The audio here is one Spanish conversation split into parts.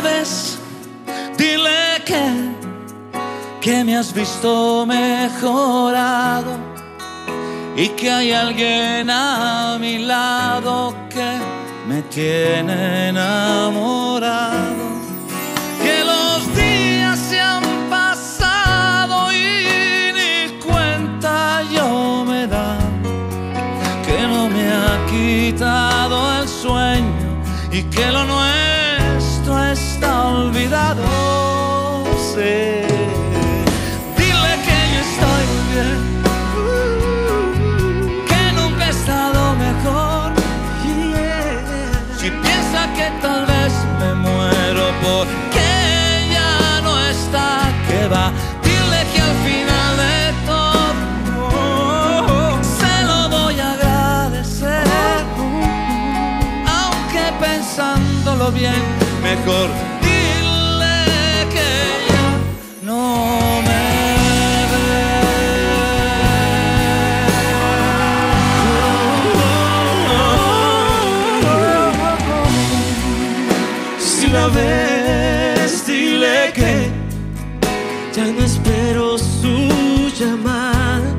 vez, dile que, que me has visto mejorado y que hay alguien a mi lado que me tiene enamorado. Que los días se han pasado y ni cuenta yo me da que no me ha quitado el sueño y que lo nuevo está olvidado. Sí. Dile que yo estoy bien, que nunca he estado mejor. Si piensa que tal vez me muero porque ya no está, que va. Dile que al final de todo se lo voy a agradecer. Aunque pensándolo bien, mejor dile que ya no me ve. Si la ves, dile que ya no espero su llamada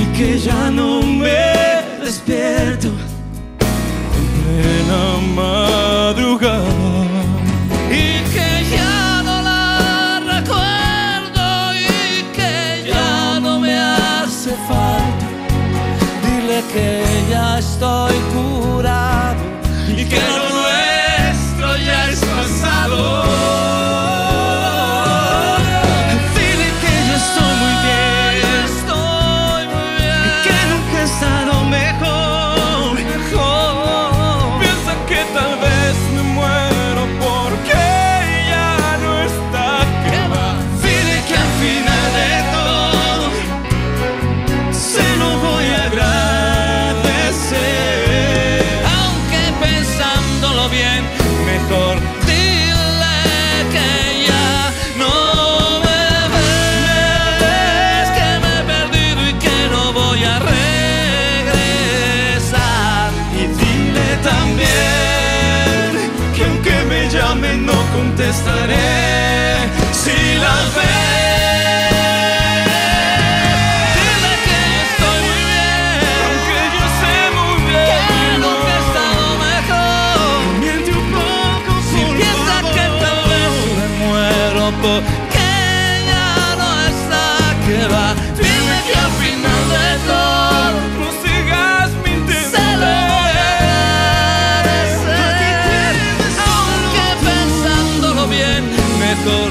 y que ya no me despierto en plena madrugada. Dile que ya no me ves, que me he perdido y que no voy a regresar. Y dile también que aunque me llamen no contestaré si la ves. Porque ya no está que va. Dime que al final de todo No sigas mintiendo. se lo voy a agradecer. Aunque pensándolo bien, mejor